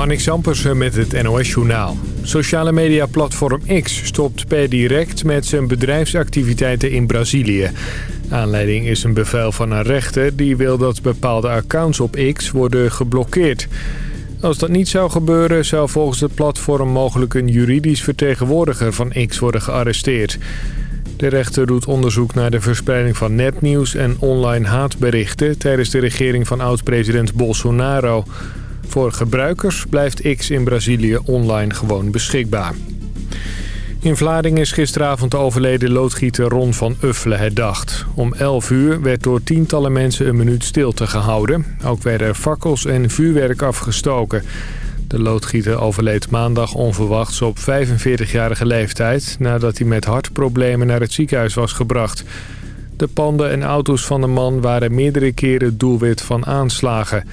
Marnik Zampersen met het NOS-journaal. Sociale media-platform X stopt per direct met zijn bedrijfsactiviteiten in Brazilië. Aanleiding is een bevel van een rechter die wil dat bepaalde accounts op X worden geblokkeerd. Als dat niet zou gebeuren, zou volgens het platform mogelijk een juridisch vertegenwoordiger van X worden gearresteerd. De rechter doet onderzoek naar de verspreiding van nepnieuws en online haatberichten tijdens de regering van oud-president Bolsonaro. Voor gebruikers blijft X in Brazilië online gewoon beschikbaar. In Vlaardingen is gisteravond de overleden loodgieter Ron van Uffelen herdacht. Om 11 uur werd door tientallen mensen een minuut stilte gehouden. Ook werden er fakkels en vuurwerk afgestoken. De loodgieter overleed maandag onverwachts op 45-jarige leeftijd... nadat hij met hartproblemen naar het ziekenhuis was gebracht. De panden en auto's van de man waren meerdere keren doelwit van aanslagen...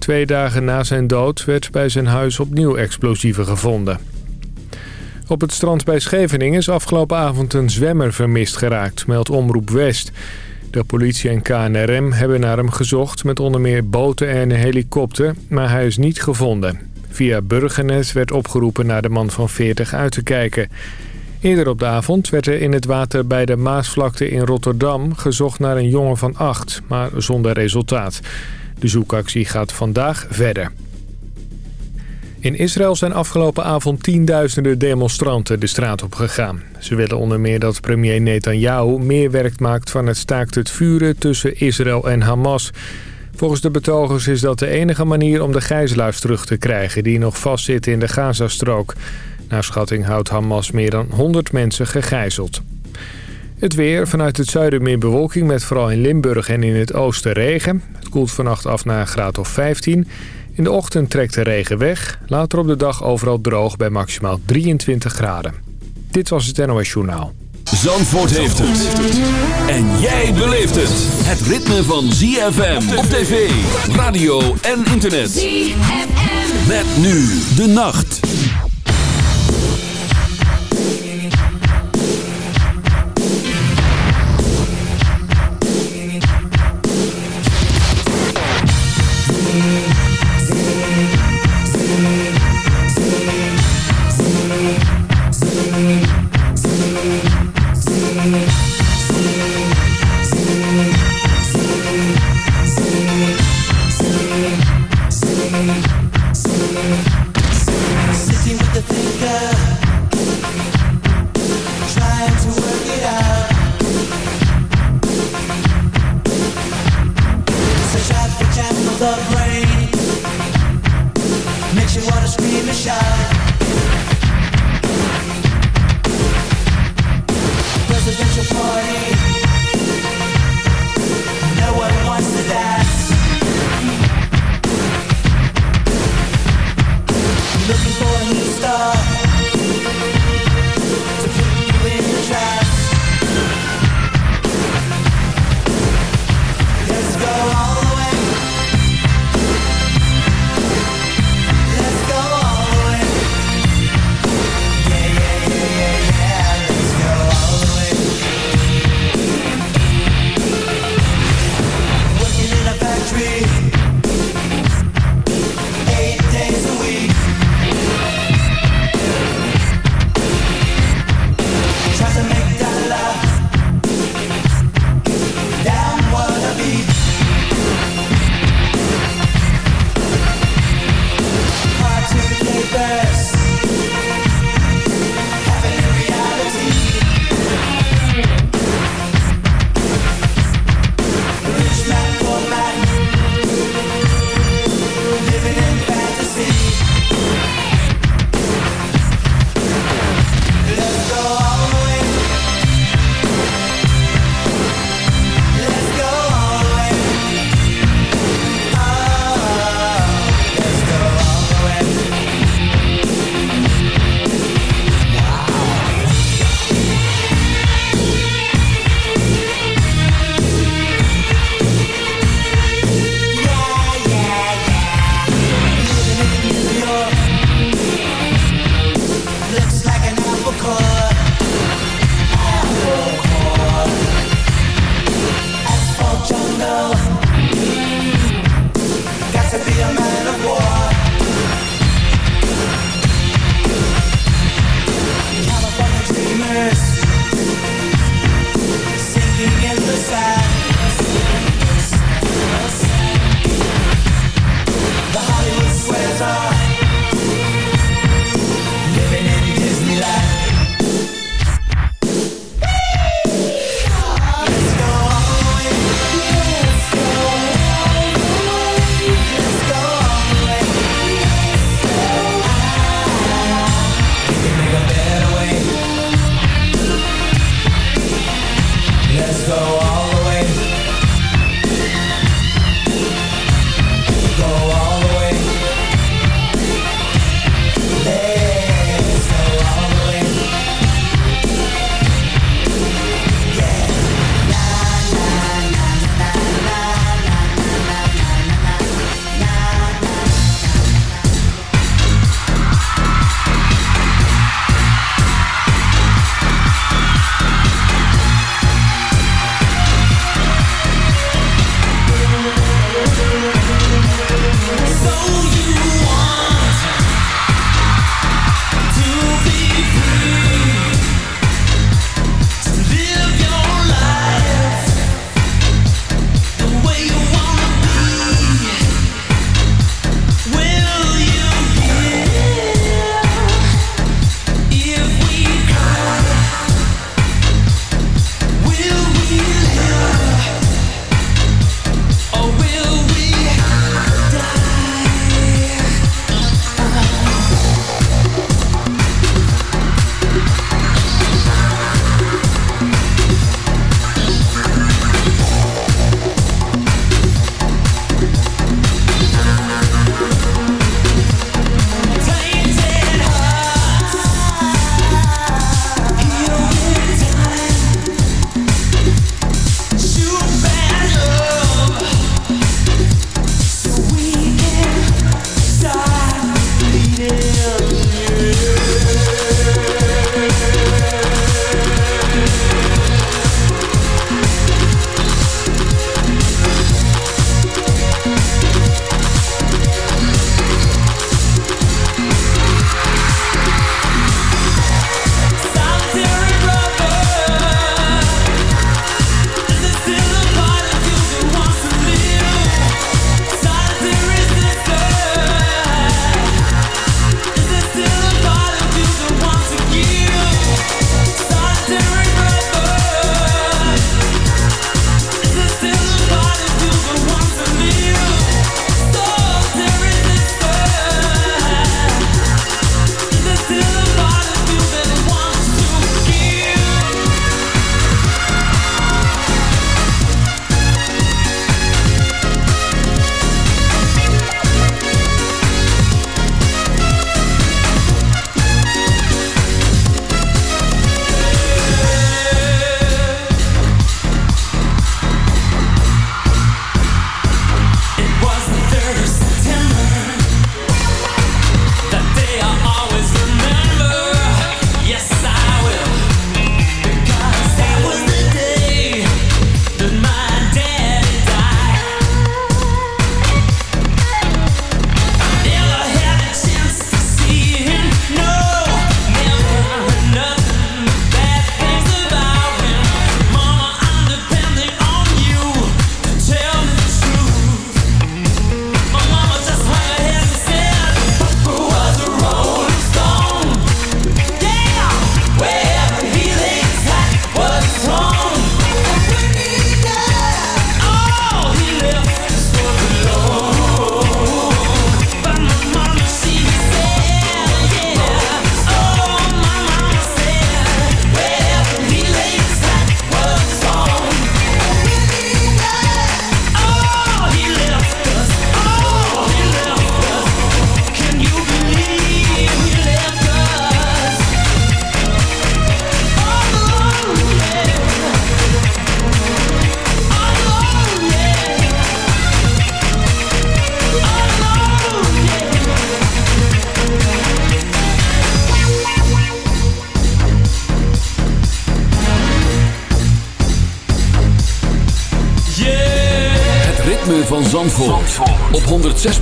Twee dagen na zijn dood werd bij zijn huis opnieuw explosieven gevonden. Op het strand bij Scheveningen is afgelopen avond een zwemmer vermist geraakt, meldt Omroep West. De politie en KNRM hebben naar hem gezocht met onder meer boten en een helikopter, maar hij is niet gevonden. Via Burgernet werd opgeroepen naar de man van 40 uit te kijken. Eerder op de avond werd er in het water bij de Maasvlakte in Rotterdam gezocht naar een jongen van 8, maar zonder resultaat. De zoekactie gaat vandaag verder. In Israël zijn afgelopen avond tienduizenden demonstranten de straat op gegaan. Ze willen onder meer dat premier Netanyahu meer werk maakt van het staakt het vuren tussen Israël en Hamas. Volgens de betogers is dat de enige manier om de gijzelaars terug te krijgen die nog vastzitten in de Gazastrook. Naar schatting houdt Hamas meer dan 100 mensen gegijzeld. Het weer, vanuit het zuiden meer bewolking met vooral in Limburg en in het oosten regen. Het koelt vannacht af naar een graad of 15. In de ochtend trekt de regen weg. Later op de dag overal droog bij maximaal 23 graden. Dit was het NOS Journaal. Zandvoort heeft het. En jij beleeft het. Het ritme van ZFM op tv, radio en internet. ZFM. Met nu de nacht.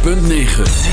106.9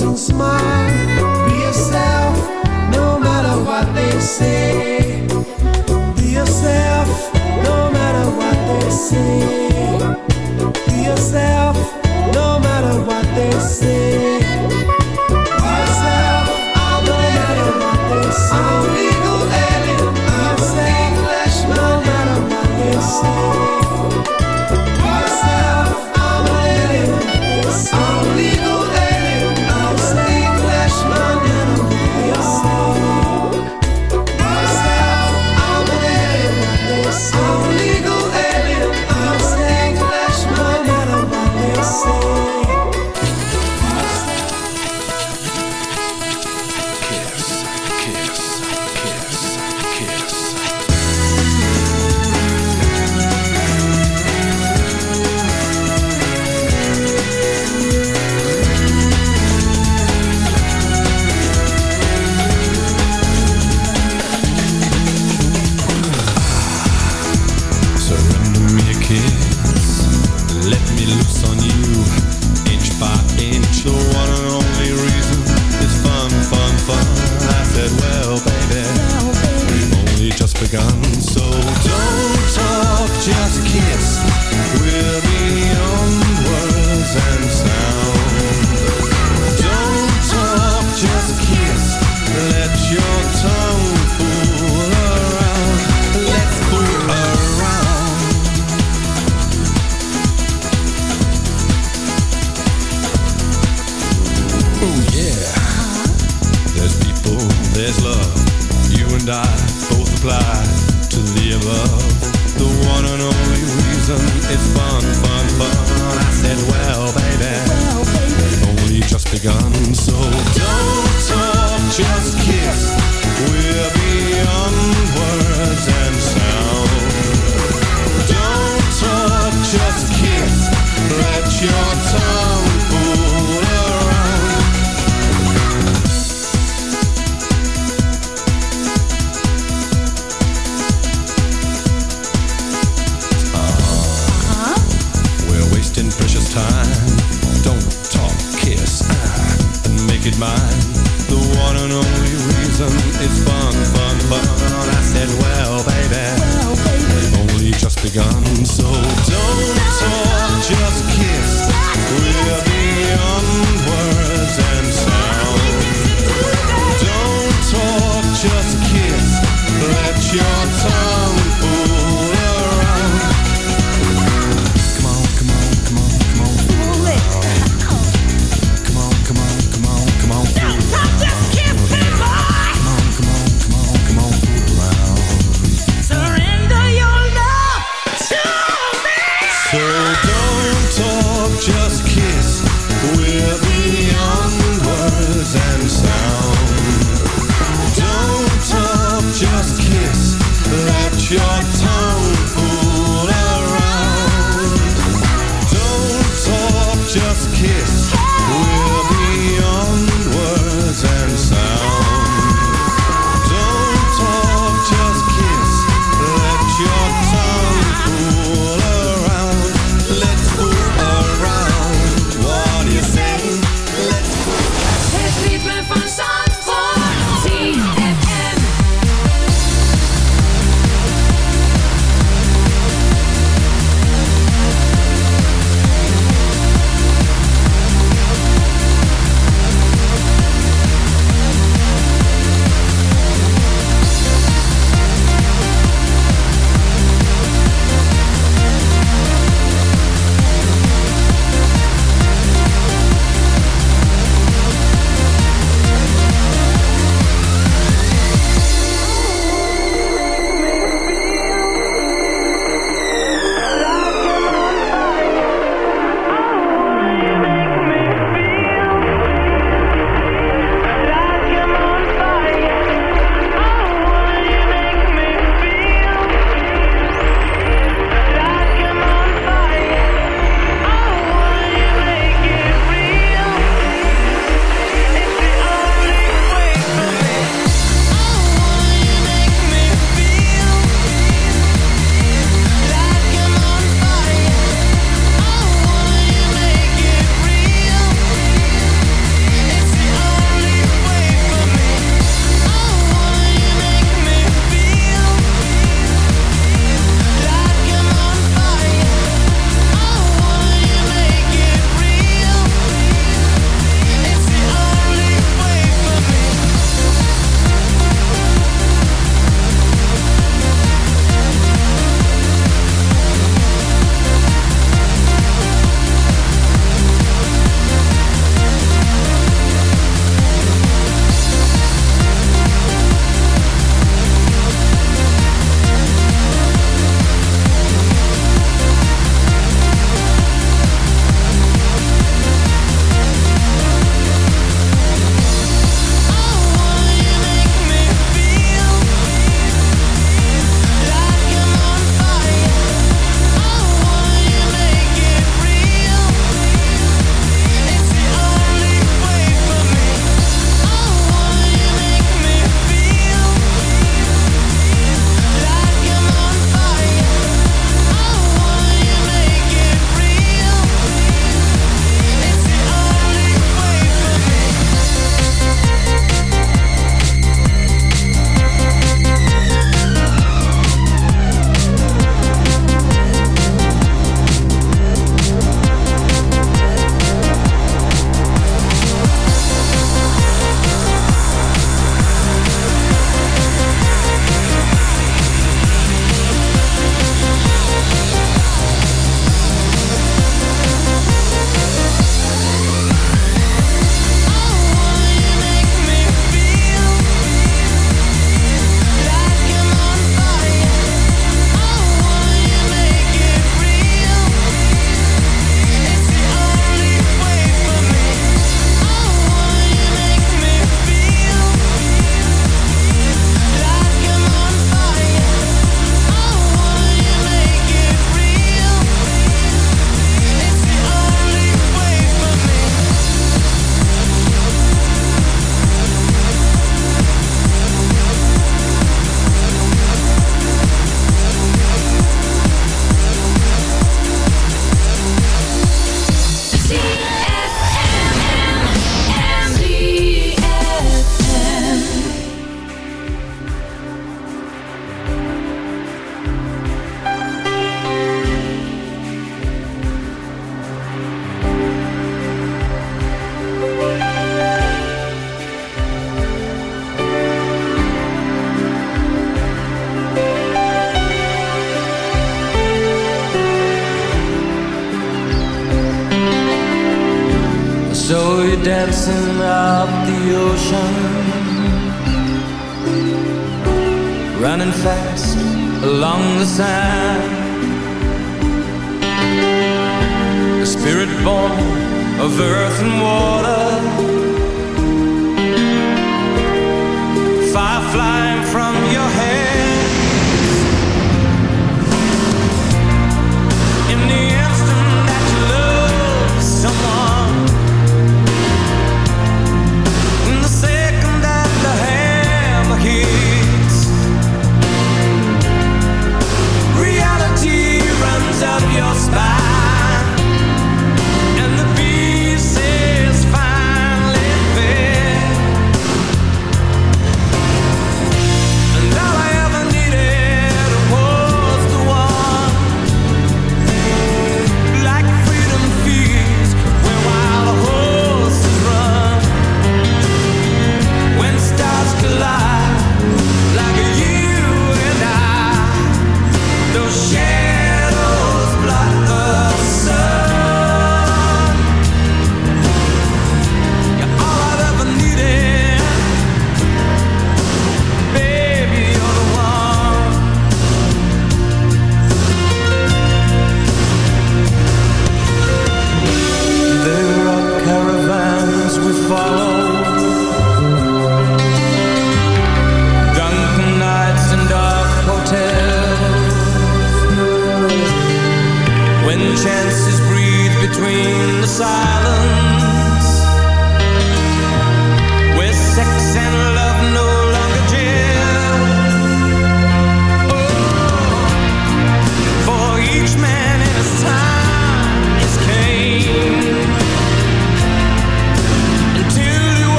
so. Be yourself, no matter what they say. Be yourself, no matter what they say. Be yourself, no matter what they say. Both apply to the one and only reason fun, fun, fun. I said, well, baby, only just begun. So don't talk, just kiss. We're beyond words and sound. Don't talk, just kiss. Let your tongue reason it's fun, fun, fun. I said, well, baby, we've only just begun. So don't talk, just kiss. We're beyond words and sound. Don't talk, just kiss. Let your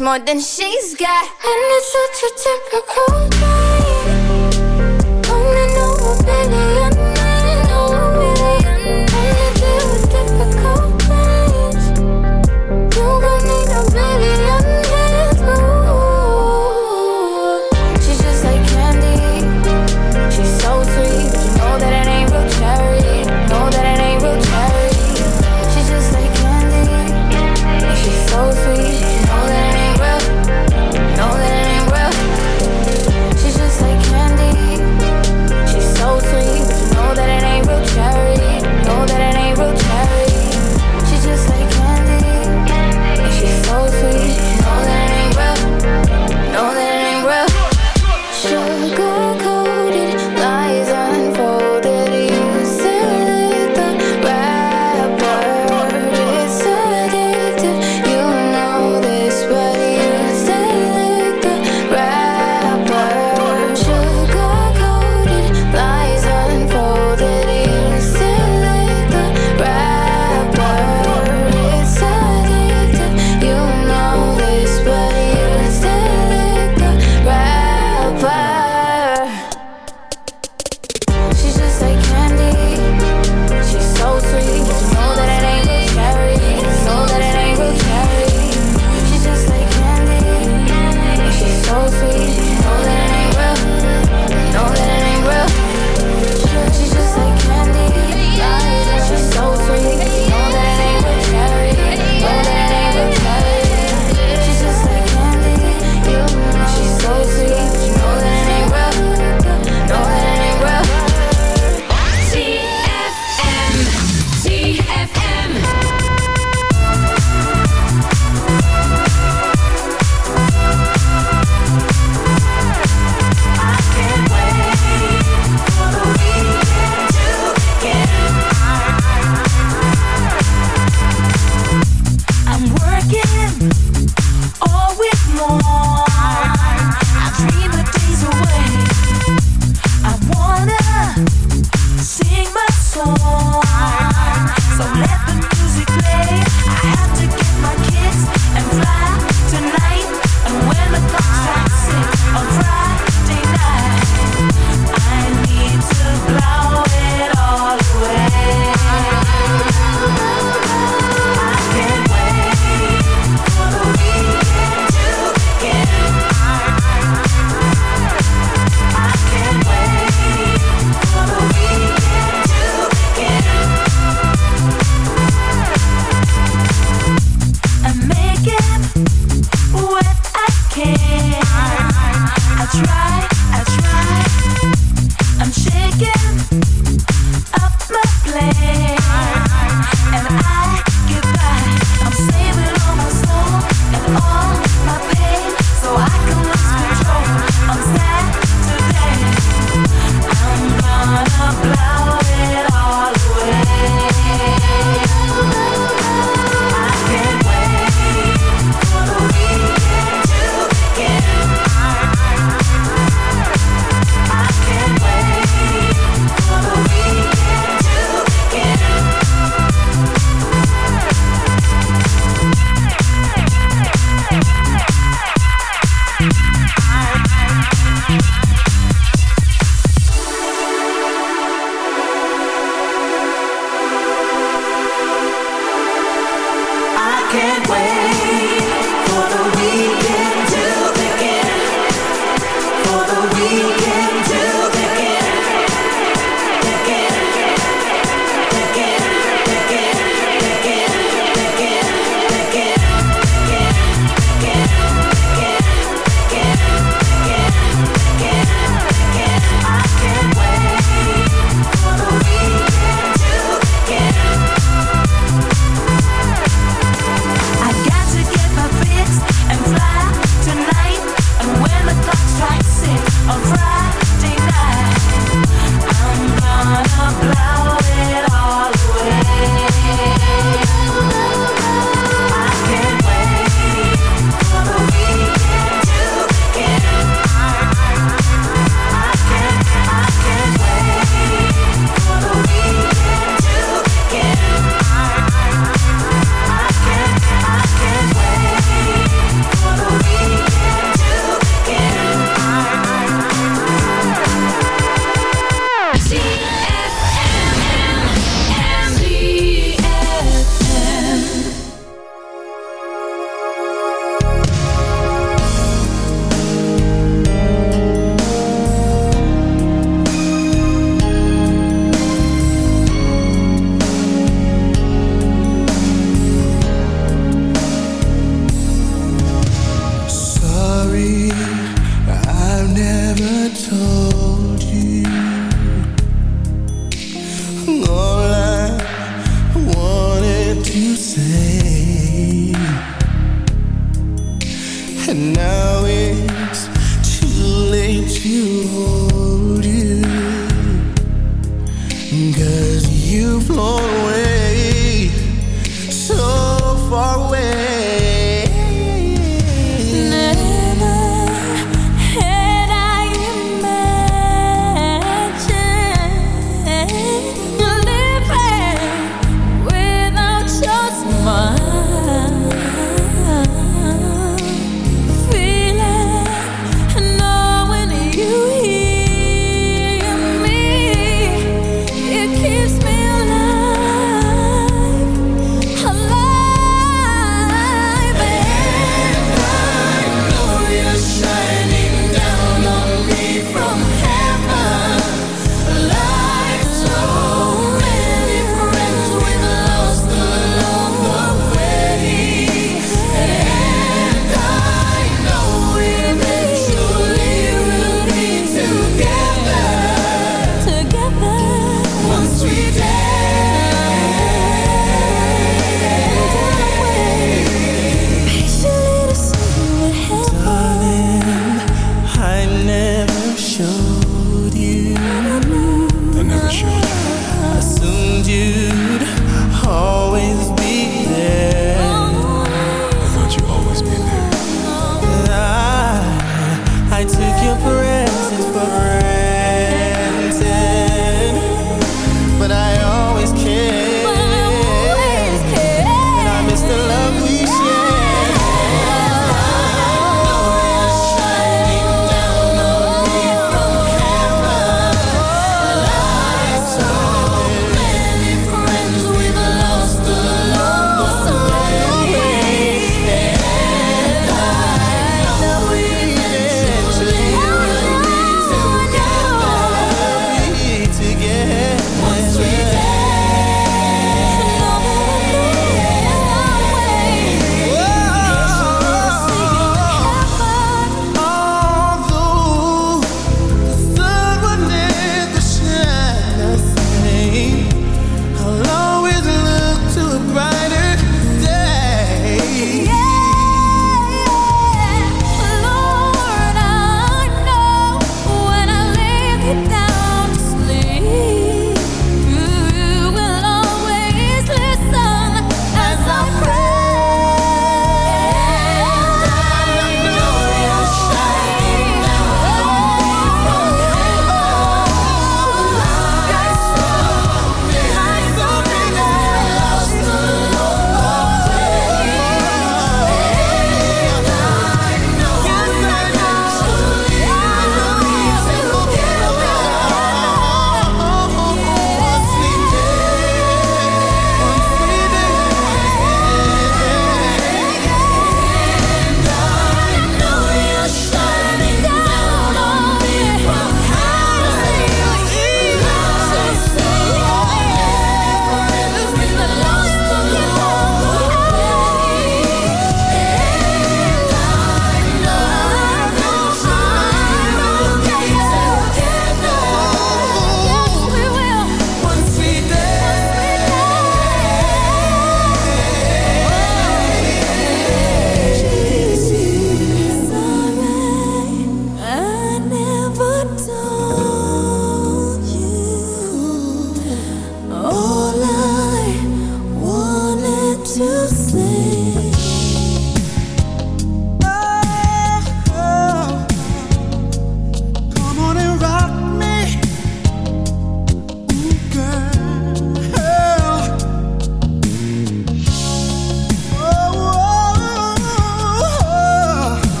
much more than she's got. And it's such a typical day. Wanna know a.